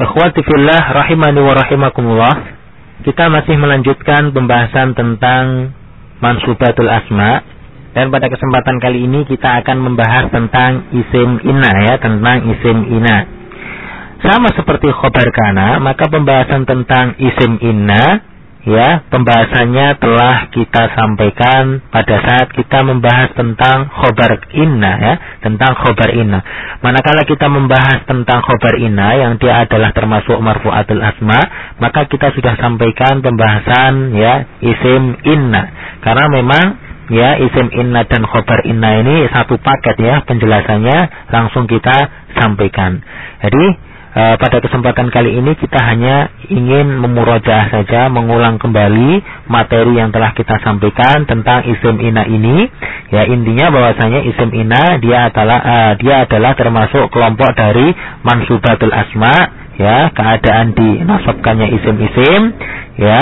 Ikhwati fillah rahimani wa rahimakumullah. Kita masih melanjutkan pembahasan tentang mansubatul asma dan pada kesempatan kali ini kita akan membahas tentang isim inna ya, tentang isim inna. Sama seperti khobar kana, maka pembahasan tentang isim inna ya pembahasannya telah kita sampaikan pada saat kita membahas tentang khobar inna ya tentang khobar inna. Manakala kita membahas tentang khobar inna yang dia adalah termasuk marfu'atul asma maka kita sudah sampaikan pembahasan ya isim inna. Karena memang ya isim inna dan khobar inna ini satu paket ya penjelasannya langsung kita sampaikan. Jadi e, pada kesempatan kali ini kita hanya ingin memurajaah saja, mengulang kembali materi yang telah kita sampaikan tentang isim ina ini. Ya intinya bahwasanya isim ina dia adalah e, dia adalah termasuk kelompok dari mansubatul asma, ya keadaan dinasabkannya isim-isim, ya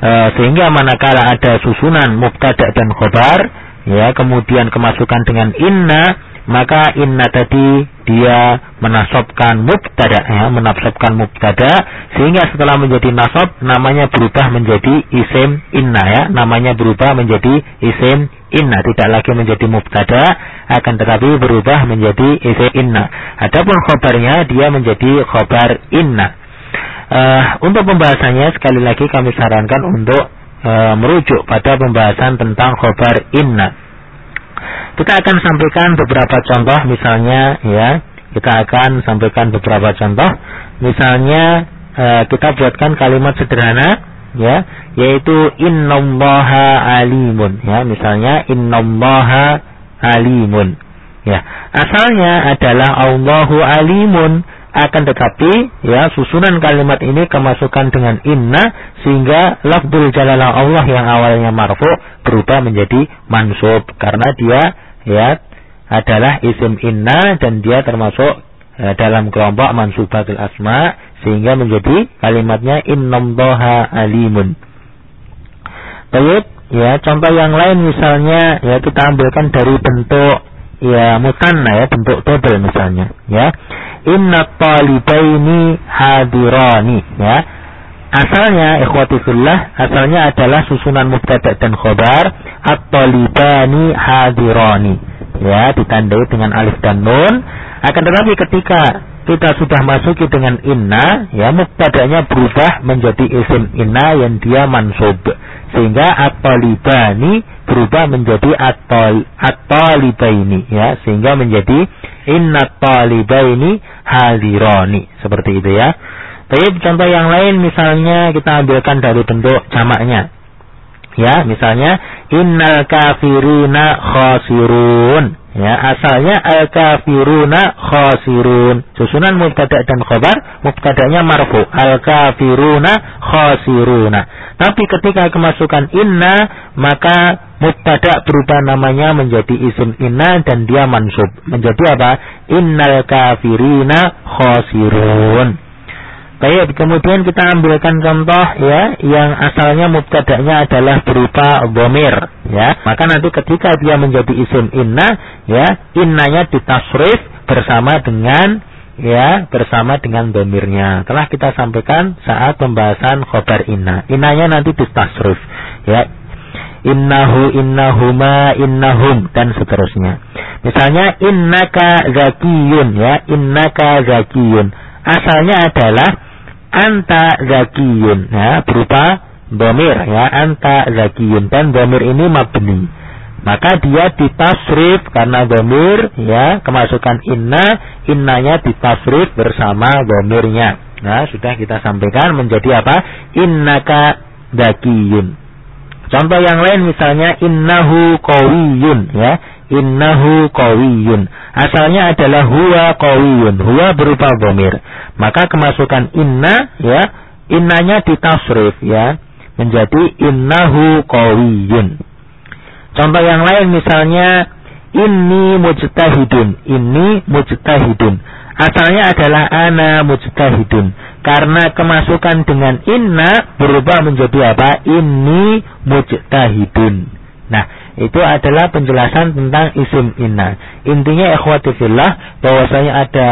e, sehingga manakala ada susunan mubtada dan khobar, ya kemudian kemasukan dengan inna maka inna tadi dia menasobkan mubtada ya menasabkan mubtada sehingga setelah menjadi nasab namanya berubah menjadi isim inna ya namanya berubah menjadi isim inna tidak lagi menjadi mubtada akan tetapi berubah menjadi isim inna. Adapun khobarnya dia menjadi khobar inna. Uh, untuk pembahasannya sekali lagi kami sarankan untuk uh, merujuk pada pembahasan tentang khobar inna kita akan sampaikan beberapa contoh misalnya ya, kita akan sampaikan beberapa contoh. Misalnya e, kita buatkan kalimat sederhana ya, yaitu innallaha alimun ya, misalnya innallaha alimun. Ya, asalnya adalah Allahu alimun akan tetapi ya susunan kalimat ini kemasukan dengan inna sehingga lafzul jalalah Allah yang awalnya marfu berubah menjadi mansub karena dia ya adalah isim inna dan dia termasuk ya, dalam kelompok mansubatul asma sehingga menjadi kalimatnya innallaha alimun. Baik, ya contoh yang lain misalnya ya kita ambilkan dari bentuk ya mutanna ya bentuk double misalnya ya inna talibaini hadirani. Ya. Asalnya ikhwati fillah asalnya adalah susunan mubtada dan khobar at-talibani hadirani. Ya ditandai dengan alif dan nun. Akan tetapi ketika kita sudah masuki dengan inna ya mubtadanya berubah menjadi isim inna yang dia mansub. Sehingga at-talibani berubah menjadi at-talibaini. Ya sehingga menjadi inna talibaini hadirani seperti itu ya. Tapi contoh yang lain misalnya kita ambilkan dari bentuk jamaknya. Ya, misalnya innal kafiruna khasirun. Ya, asalnya al kafiruna khasirun. Susunan mubtada dan khabar, mubtadanya marfu. Al kafiruna khasiruna. Tapi ketika kemasukan inna, maka mubtada berubah namanya menjadi isim inna dan dia mansub. Menjadi apa? Innal kafirina khasirun. Baik, kemudian kita ambilkan contoh ya yang asalnya mubtada'nya adalah berupa bomir ya. Maka nanti ketika dia menjadi isim inna ya, innanya ditasrif bersama dengan ya bersama dengan domirnya. Telah kita sampaikan saat pembahasan khobar inna. Innanya nanti ditasrif ya. Innahu innahuma innahum dan seterusnya. Misalnya innaka zakiyun ya, innaka zakiyun. Asalnya adalah anta zakiyun ya. Berupa domir ya. Anta zakiyun. Dan domir ini mabni. Maka dia ditasrif karena domir ya. Kemasukan inna innanya ditasrif bersama domirnya nah sudah kita sampaikan menjadi apa? Innaka zakiyun contoh yang lain misalnya innahu qawiyun ya innahu qawiyun. Asalnya adalah huwa qawiyun. Huwa berupa bomir. Maka kemasukan inna ya, innanya ditasrif ya menjadi innahu qawiyun. Contoh yang lain misalnya inni mujtahidun. Ini mujtahidun. Asalnya adalah ana mujtahidun. Karena kemasukan dengan inna berubah menjadi apa? Ini mujtahidun. Nah, itu adalah penjelasan tentang isim inna. Intinya ikhwati fillah bahwasanya ada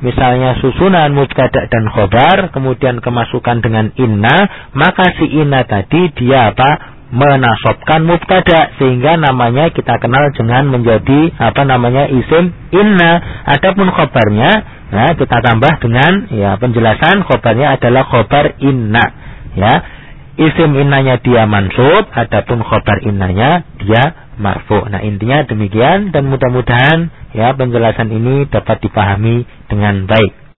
misalnya susunan mubtada dan khobar kemudian kemasukan dengan inna maka si inna tadi dia apa menasobkan mubtada sehingga namanya kita kenal dengan menjadi apa namanya isim inna adapun khobarnya nah kita tambah dengan ya penjelasan khobarnya adalah khobar inna ya. Isim innanya dia mansub adapun khobar innanya dia marfu. Nah intinya demikian dan mudah-mudahan ya penjelasan ini dapat dipahami dengan baik